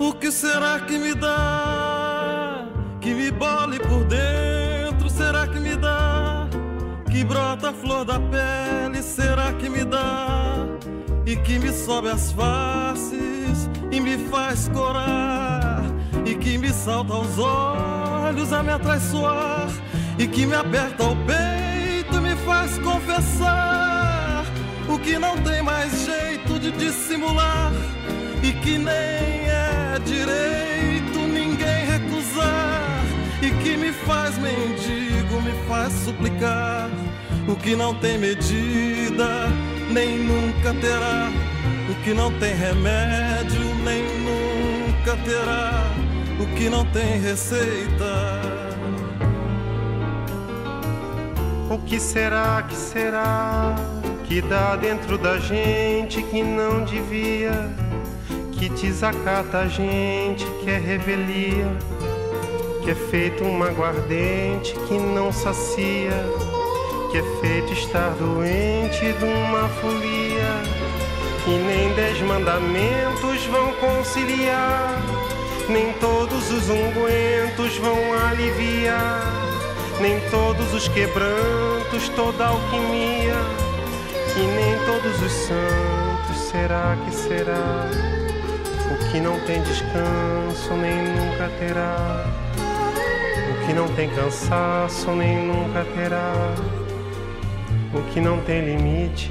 O que será que me dá? Que me bole por dentro, será que me dá? Que brota a flor da pele, será que me dá? E que me sobe as faces e me faz corar E que me salta aos olhos a me atraiçoar E que me aperta o peito e me faz confessar O que não tem mais jeito de dissimular E que nem direito ninguém recusar E que me faz mendigo, me faz suplicar O que não tem medida nem nunca terá. O que não tem remédio, nem nunca terá. O que não tem receita. O que será, que será que dá dentro da gente que não devia? Que desacata a gente, que é revelia, que é feito uma aguardente que não sacia que é feito estar doente de uma folia que nem dez mandamentos vão conciliar, nem todos os ungüentos vão aliviar, nem todos os quebrantos, toda alquimia, que nem todos os santos, será que será? O que não tem descanso nem nunca terá, o que não tem cansaço nem nunca terá o que não tem limite.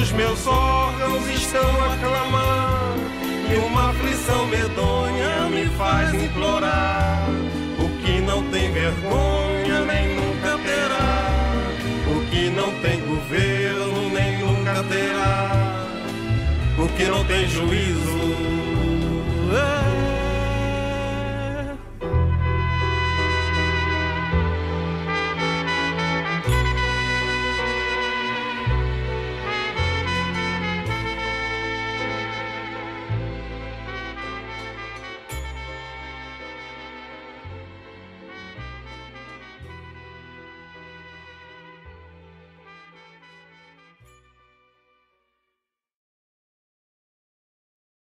os meus órgãos estão a clamar, e uma aflição medonha me faz implorar, o que não tem vergonha nem nunca terá, o que não tem governo nem nunca terá. O que não tem juízo